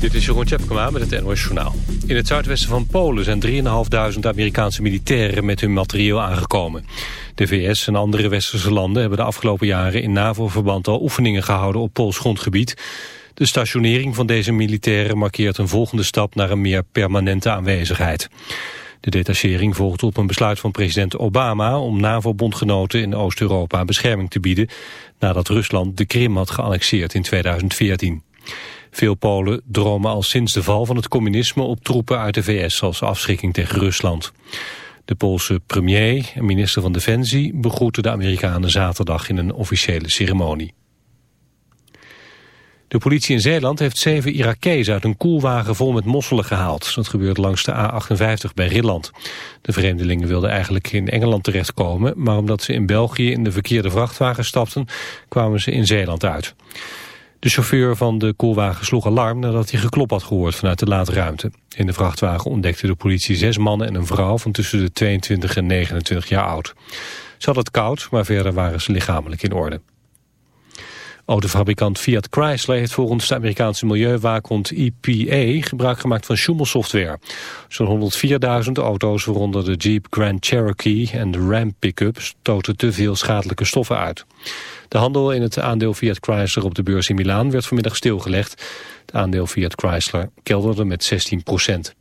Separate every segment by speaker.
Speaker 1: Dit is Jeroen Tjepkema met het NOS Journaal. In het zuidwesten van Polen zijn 3.500 Amerikaanse militairen met hun materieel aangekomen. De VS en andere westerse landen hebben de afgelopen jaren in NAVO-verband al oefeningen gehouden op Pools grondgebied. De stationering van deze militairen markeert een volgende stap naar een meer permanente aanwezigheid. De detachering volgt op een besluit van president Obama om NAVO-bondgenoten in Oost-Europa bescherming te bieden nadat Rusland de Krim had geannexeerd in 2014. Veel Polen dromen al sinds de val van het communisme op troepen uit de VS als afschrikking tegen Rusland. De Poolse premier en minister van Defensie begroeten de Amerikanen zaterdag in een officiële ceremonie. De politie in Zeeland heeft zeven Irakezen uit een koelwagen vol met mosselen gehaald. Dat gebeurt langs de A58 bij Ridland. De vreemdelingen wilden eigenlijk in Engeland terechtkomen... maar omdat ze in België in de verkeerde vrachtwagen stapten... kwamen ze in Zeeland uit. De chauffeur van de koelwagen sloeg alarm nadat hij geklop had gehoord vanuit de laadruimte. In de vrachtwagen ontdekte de politie zes mannen en een vrouw van tussen de 22 en 29 jaar oud. Ze hadden het koud, maar verder waren ze lichamelijk in orde. Autofabrikant Fiat Chrysler heeft volgens de Amerikaanse milieuwaakhond EPA gebruik gemaakt van Schumel-software. Zo'n 104.000 auto's, waaronder de Jeep Grand Cherokee en de Ram pick-up, stoten te veel schadelijke stoffen uit. De handel in het aandeel Fiat Chrysler op de beurs in Milaan werd vanmiddag stilgelegd. Het aandeel Fiat Chrysler kelderde met 16 procent.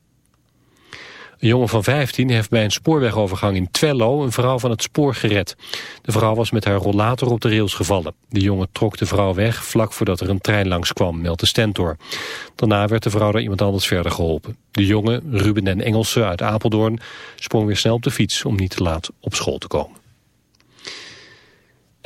Speaker 1: Een jongen van 15 heeft bij een spoorwegovergang in Twello een vrouw van het spoor gered. De vrouw was met haar rollator op de rails gevallen. De jongen trok de vrouw weg vlak voordat er een trein langskwam, meldt de Stentor. Daarna werd de vrouw door iemand anders verder geholpen. De jongen, Ruben en Engelse uit Apeldoorn, sprong weer snel op de fiets om niet te laat op school te komen.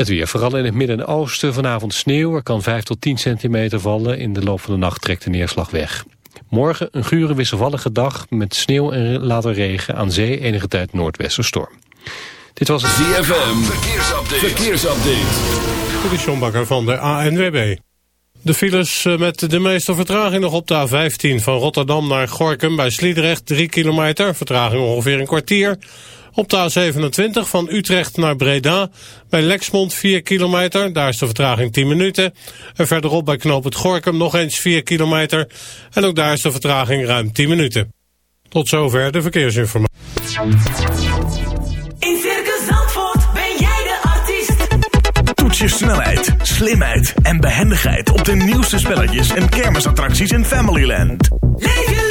Speaker 1: Het weer, vooral in het midden en oosten. Vanavond sneeuw, er kan 5 tot 10 centimeter vallen. In de loop van de nacht trekt de neerslag weg. Morgen een gure wisselvallige dag met sneeuw en later regen. Aan zee enige tijd noordwesterstorm. Dit was het
Speaker 2: ZFM. Verkeersupdate. Verkeersupdate.
Speaker 3: Dit is John Bakker van de ANWB. De files eh, met de meeste vertraging nog op de A15 van Rotterdam naar Gorkum bij Sliedrecht 3 kilometer. Vertraging ongeveer een kwartier. Op de A27 van Utrecht naar Breda. Bij Lexmond 4 kilometer, daar is de vertraging 10 minuten. En verderop bij Knoop het Gorkum nog eens 4 kilometer. En ook daar is de vertraging ruim 10 minuten. Tot zover de verkeersinformatie.
Speaker 4: In Circus Zandvoort ben jij de artiest.
Speaker 5: Toets je snelheid, slimheid en behendigheid op de nieuwste spelletjes en kermisattracties in Familyland.
Speaker 4: Leef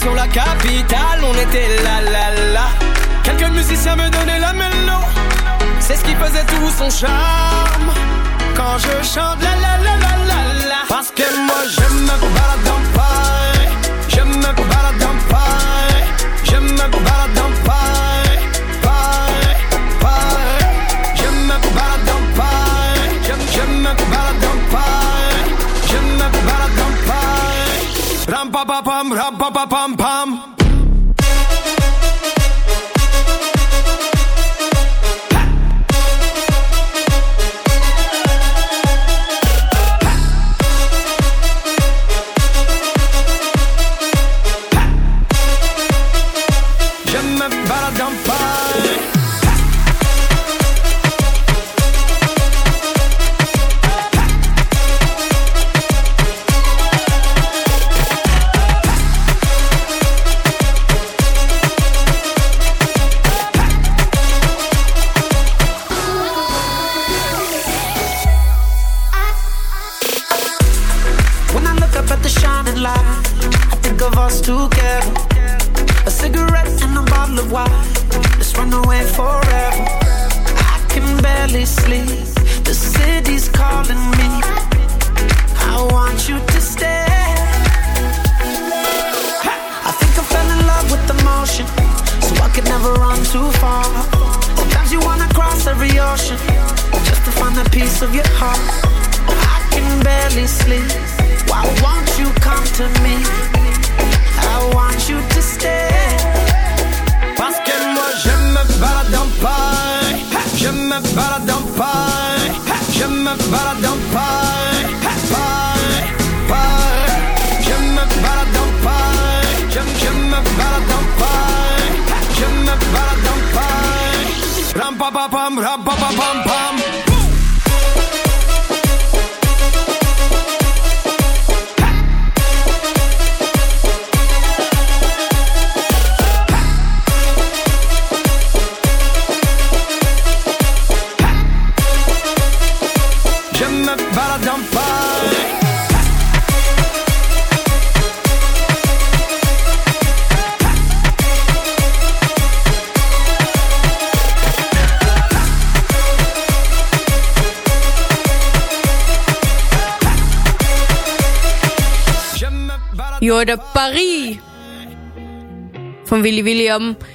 Speaker 6: Sur la capitale, on était là là là. Quelques musiciens me donnaient la mélo, c'est ce qui faisait tout son charme. Quand je chante la la la la la la, parce que moi je me balade en Paris, je me balade en Paris, je me balade
Speaker 7: Pump, pump, pump. pam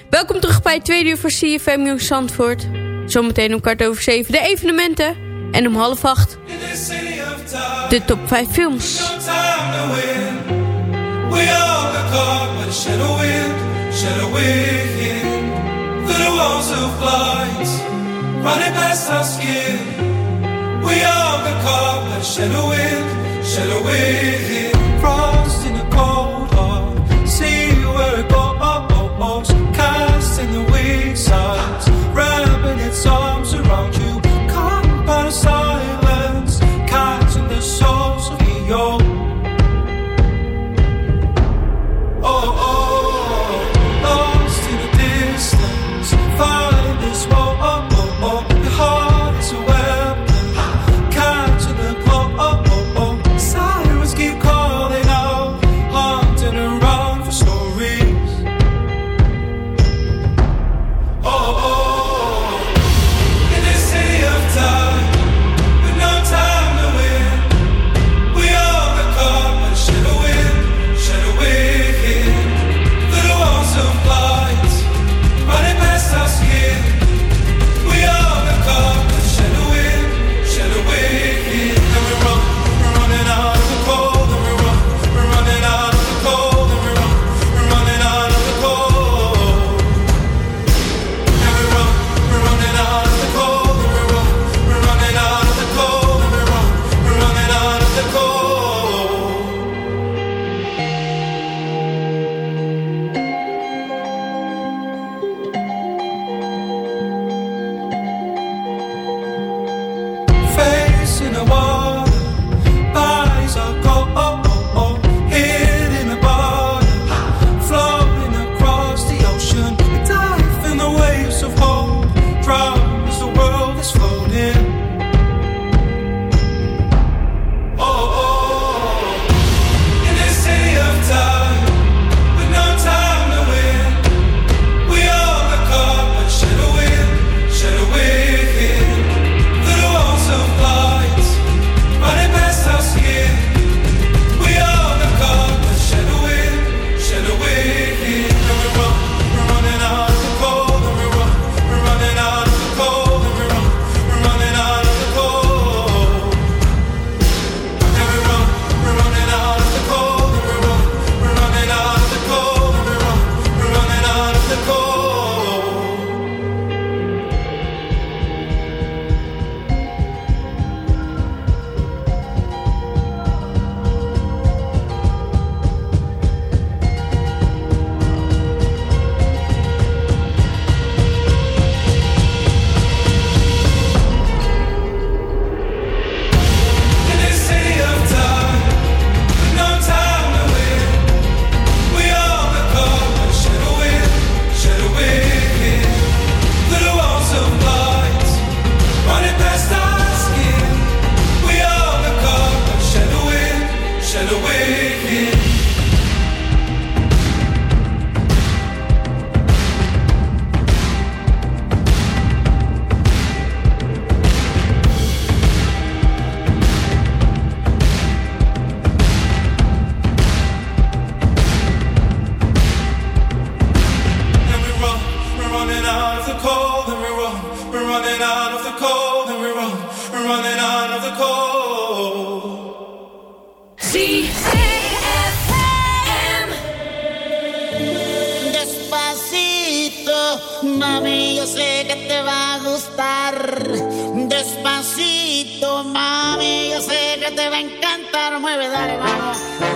Speaker 8: Welkom terug bij het tweede uur voor CFM Jong Zandvoort. Zometeen om kwart over zeven de evenementen. En om half acht de top 5 films.
Speaker 9: We are the car by shadow wind, shadow wind. Frost the cold and run. We're running out of the cold and we run. We're running out of the cold.
Speaker 10: Mami, yo sé que te va a gustar. Despacito, mami, yo sé que te va a encantar. Mueve, dale, vamos.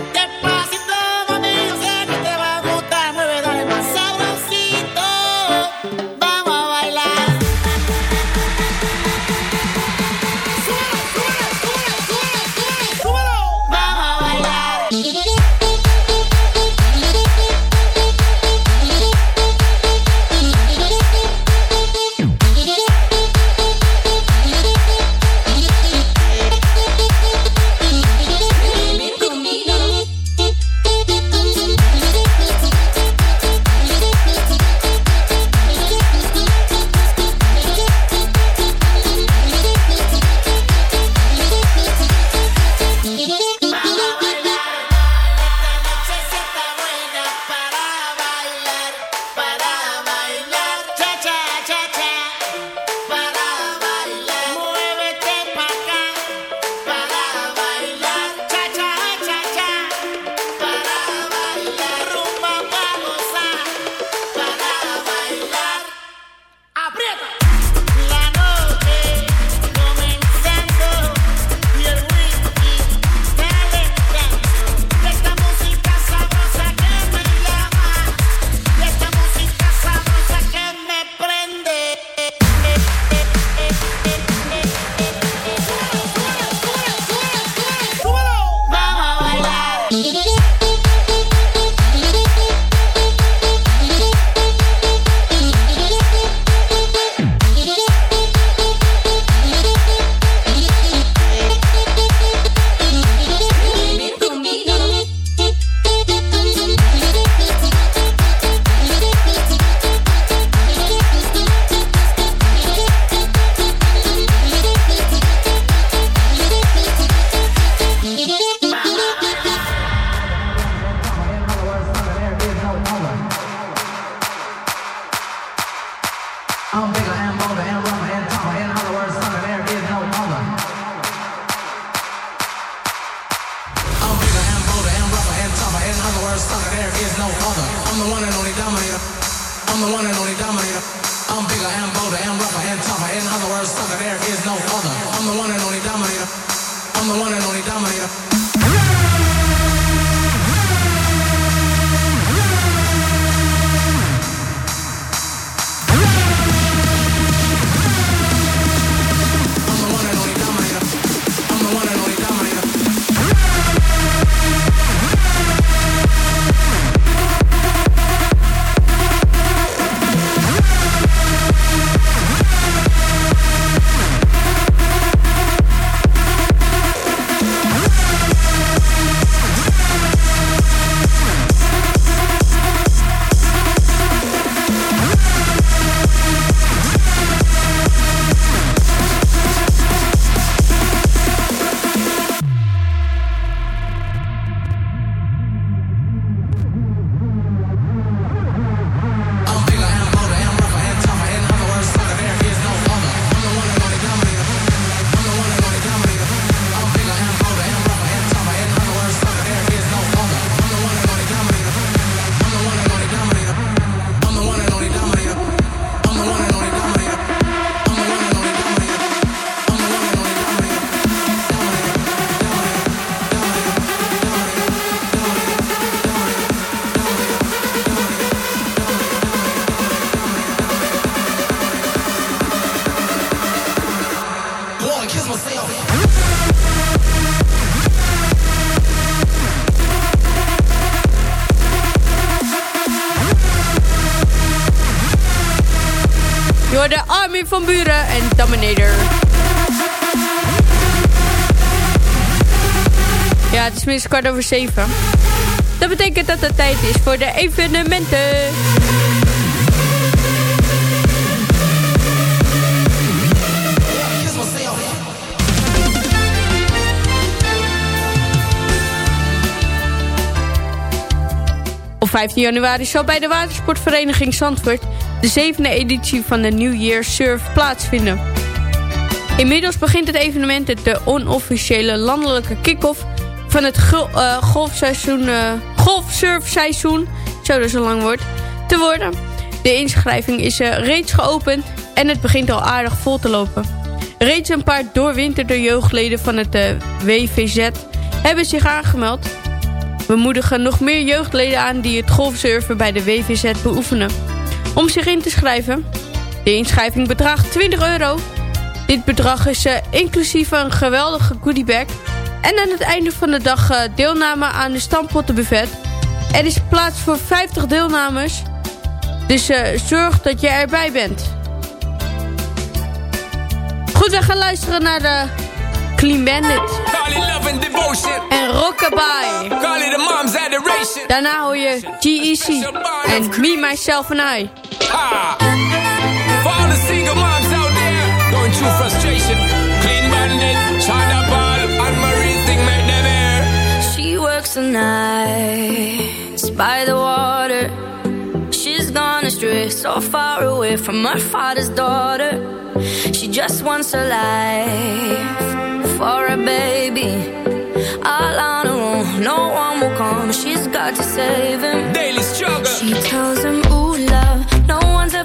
Speaker 8: van Buren en Dominator. Ja, het is minstens kwart over zeven. Dat betekent dat het tijd is voor de evenementen. Op 15 januari zal bij de watersportvereniging Zandvoort de zevende editie van de New Year Surf plaatsvinden. Inmiddels begint het evenement het de onofficiële landelijke kick-off van het eh, golfseizoen, eh, golfsurfseizoen, zo dat zo lang wordt, te worden. De inschrijving is eh, reeds geopend en het begint al aardig vol te lopen. Reeds een paar doorwinterde jeugdleden van het WVZ hebben zich aangemeld. We moedigen nog meer jeugdleden aan die het golfsurfen bij de WVZ beoefenen. Om zich in te schrijven, de inschrijving bedraagt 20 euro. Dit bedrag is eh, inclusief een geweldige goodiebag. En aan het einde van de dag eh, deelname aan de stampottenbuffet. Er is plaats voor 50 deelnemers. Dus eh, zorg dat je erbij bent. Goed, we gaan luisteren naar de Clean Bandit.
Speaker 11: Call it love and devotion.
Speaker 8: En Rockabye.
Speaker 11: Call it a mom's adoration.
Speaker 8: Daarna hoor je G-Eazy en Me, Myself and I.
Speaker 11: Ha! For all the single moms out there going through frustration. Clean bandit, China ball, and Marie thing make them air.
Speaker 12: She works the nights by the water. She's gone astray, so far away from her father's daughter. She just wants a life for a baby. All on her own, no one will come. She's got to save him.
Speaker 11: Daily struggle.
Speaker 12: She tells him, Ooh, love, no one's ever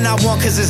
Speaker 6: when I
Speaker 13: want, cause
Speaker 6: it's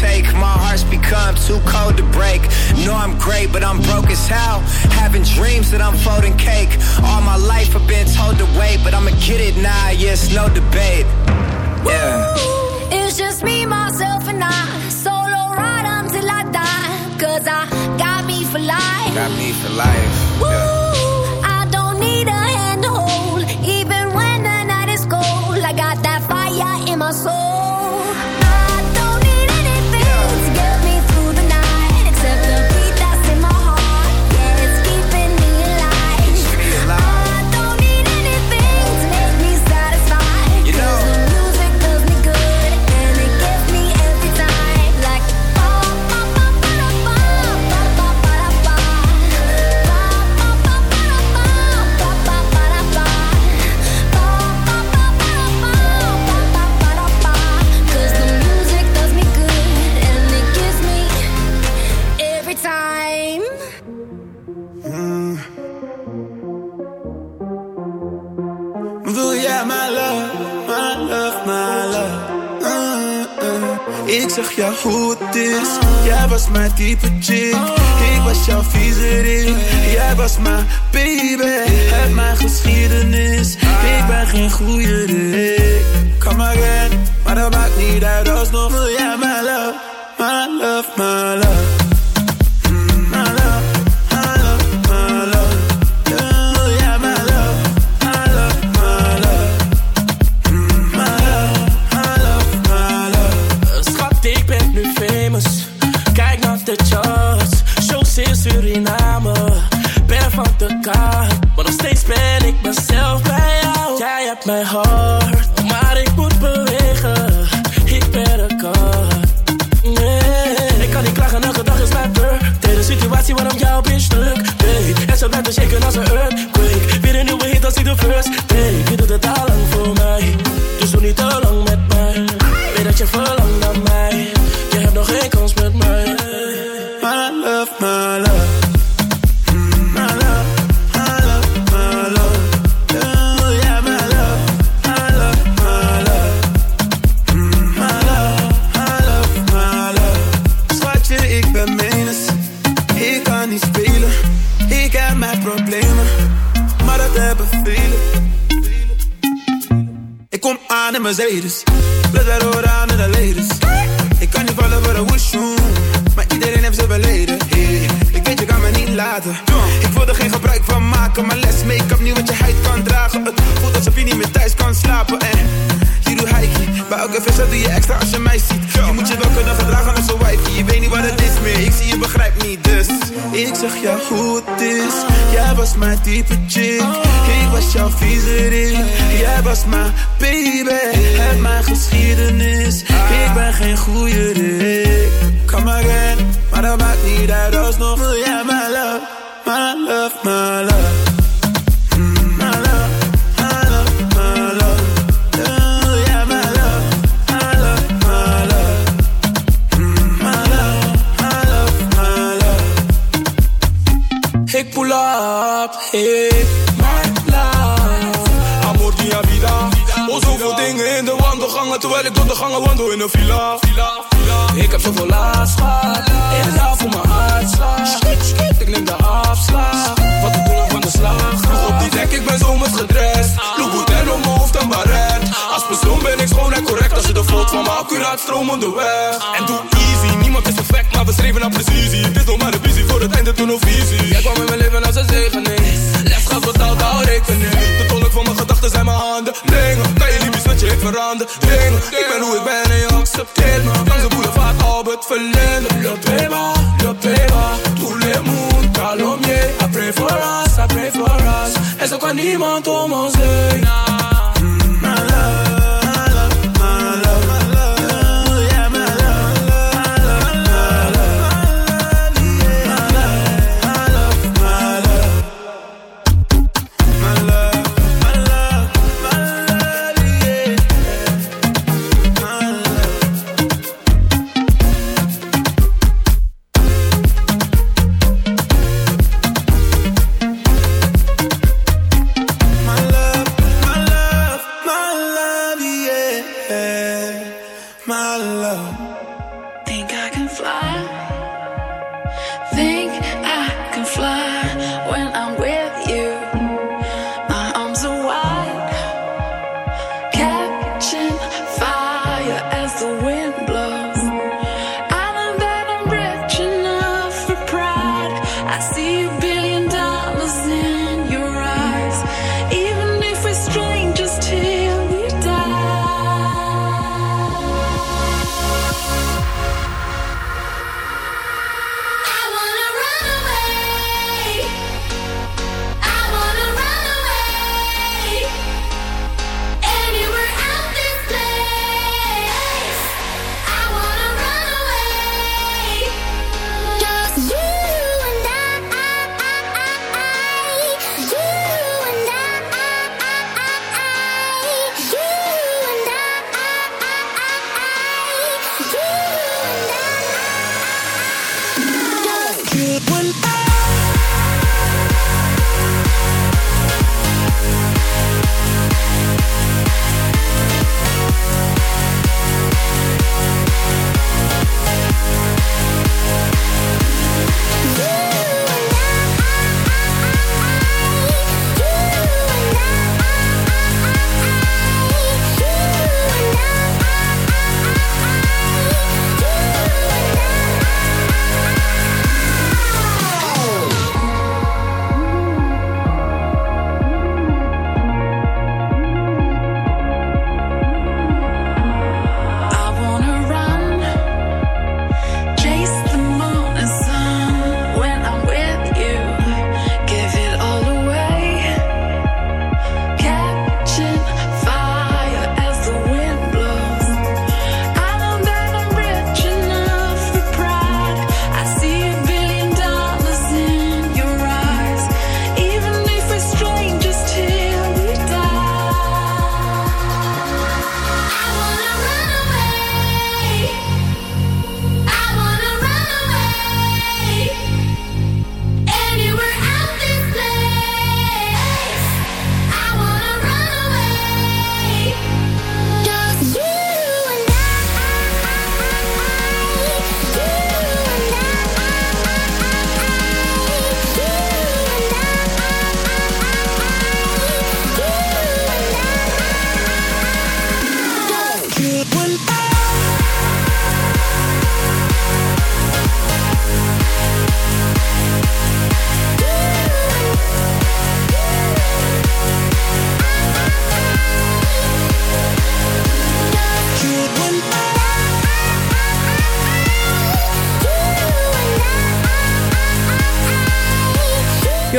Speaker 13: take. My heart's become too cold to break. No, I'm great, but I'm broke as hell. Having dreams that I'm folding cake. All my life I've been told to wait, but I'ma get it now. Yes, yeah, no debate. Yeah.
Speaker 6: Woo, it's just me, myself, and I. Solo ride until I die. Cause I got me for life.
Speaker 13: Got me for life.
Speaker 6: Woo, yeah. I don't need a hand to hold. Even when the night is cold, I got that fire in my soul.
Speaker 14: ja hoe is. Jij was mijn type chick. Ik was jouw vieze ring, Jij
Speaker 15: was mijn baby. Heb mijn geschiedenis. Ik ben geen goede Rick Kom maar maar dat maakt niet uit. Alsnog wil jij mijn love My love, my love. my
Speaker 14: heart. accuraat stromende weg. En doe easy, niemand is perfect, maar we streven naar precisie. Dit is nog maar de visie, voor het einde toen nog visie. Jij kwam in mijn leven als een zegening. Les gaat betaald, hou rekening. De tolk van mijn gedachten zijn mijn handen. Dingen, kan je liefjes met je veranderen. Dingen, ik ben hoe ik ben en je accepteert me. Langs de boulevard, Albert Verlinde. Lo prueba, le prueba. Tout le monde, calomnie. I pray for us, I pray for us. En zo kan niemand om ons heen.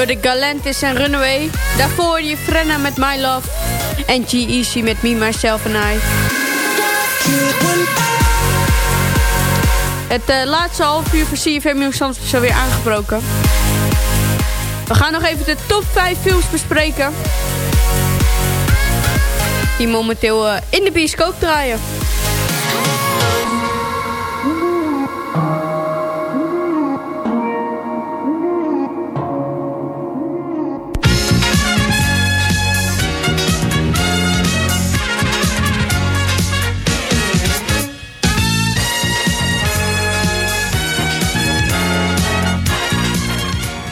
Speaker 8: De Galantis en Runaway. Daarvoor je Frenna met My Love. En G-Eazy met Me, Myself and I. Het eh, laatste half uur van CFM Nieuws is alweer aangebroken. We gaan nog even de top 5 films bespreken. Die momenteel eh, in de bioscoop draaien.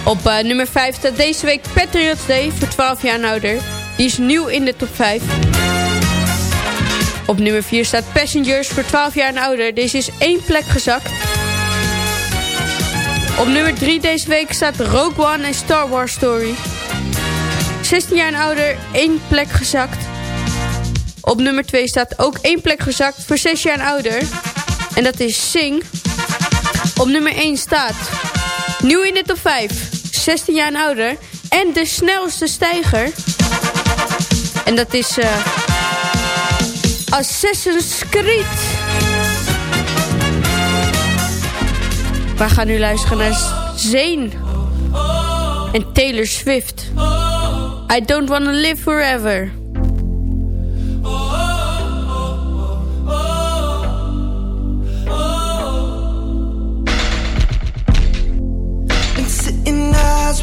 Speaker 8: Op eh, nummer 5 staat deze week Patriots Day voor 12 jaar en ouder. Die is nieuw in de top 5. Op nummer 4 staat Passengers voor 12 jaar en ouder. Deze is één plek gezakt. Op nummer 3 deze week staat Rogue One en Star Wars Story. 16 jaar en ouder, één plek gezakt. Op nummer 2 staat ook één plek gezakt voor 6 jaar en ouder. En dat is Sing. Op nummer 1 staat Nieuw in de top 5. 16 jaar ouder. En de snelste stijger. En dat is eh Assassin's Creed. We gaan nu luisteren naar Zane. En Taylor Swift. I don't wanna live forever.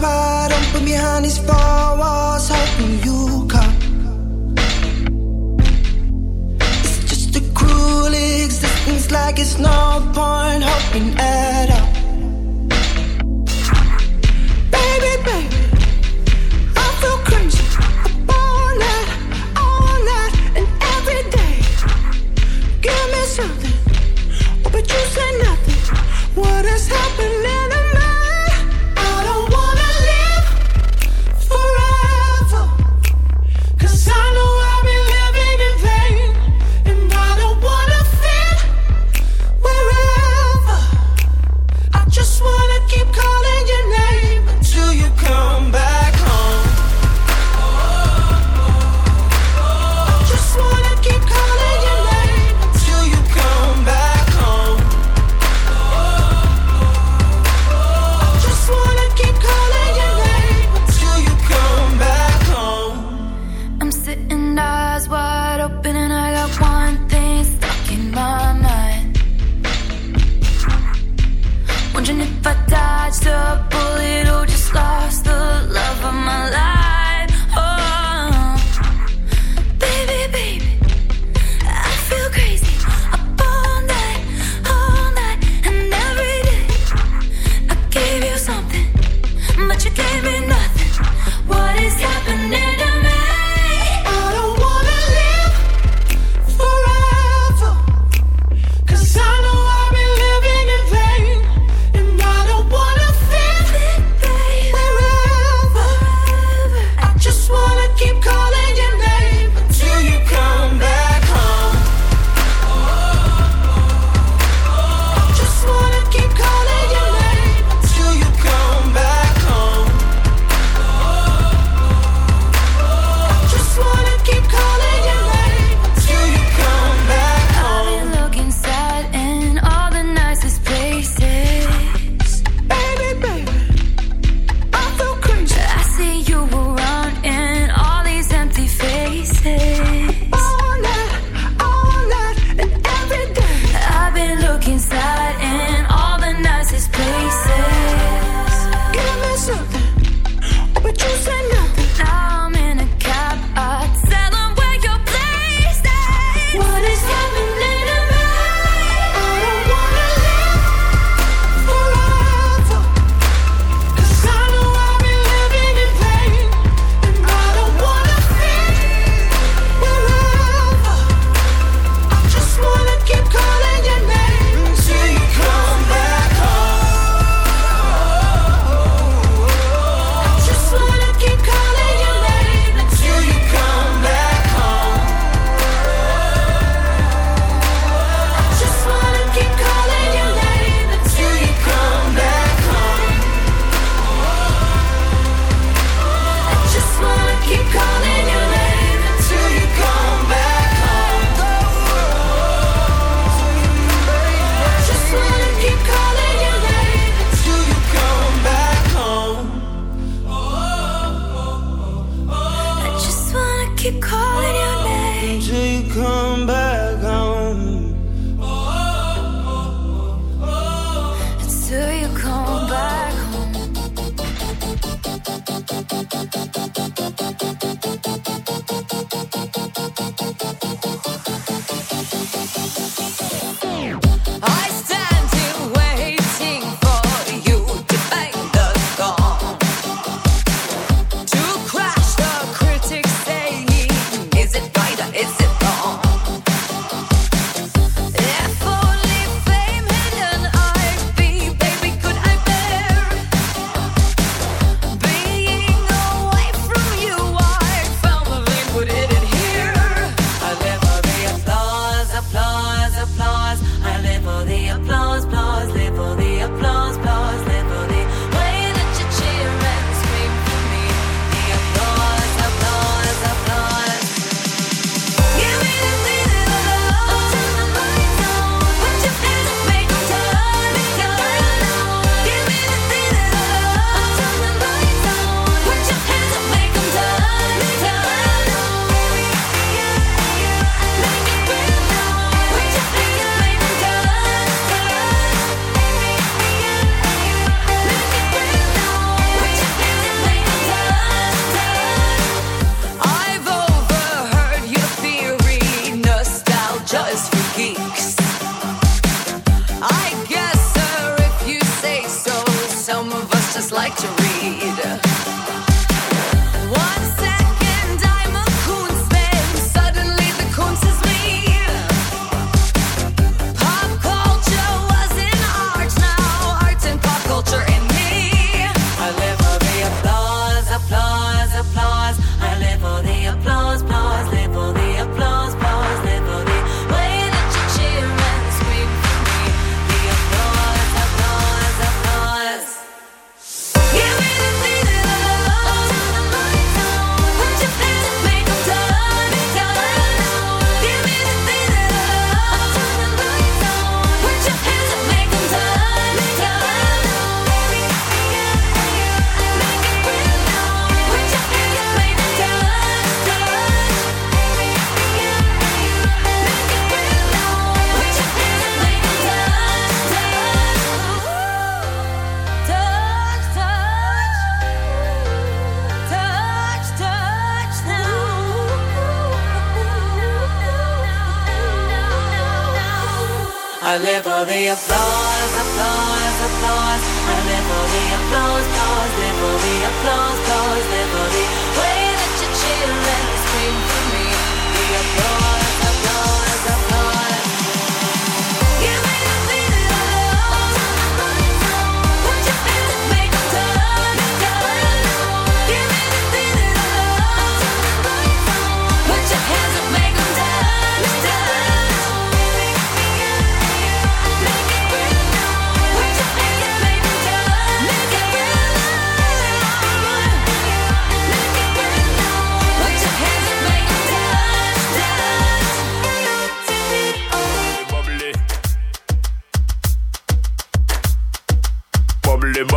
Speaker 7: Wide open behind these four walls, hoping you come. It's just a cruel existence, like it's no point hoping at all.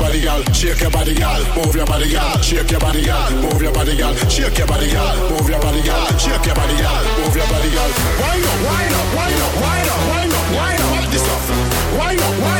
Speaker 16: body, girl. Shake your body, girl. Move your body, girl. Shake your body, girl. Move your body, girl. Shake your body, girl. Move your body, girl. Shake your body, girl. Move your body, girl. Wind up, wind up, wind up, wind up, wind up, wind up. What this stuff? Wind up, wind up,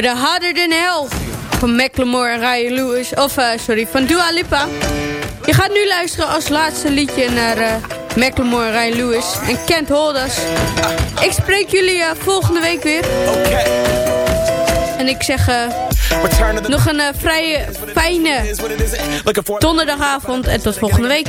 Speaker 8: hoorde Harder Than Hell van Macklemore en Ryan Lewis. Of, eh, sorry, van Dua Lipa. Je gaat nu luisteren als laatste liedje naar uh, Macklemore en Ryan Lewis en Kent Holders. Ik spreek jullie eh, volgende week weer. En ik zeg nog een uh, vrij fijne donderdagavond en tot volgende week.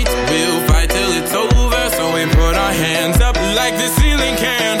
Speaker 17: Like the ceiling can't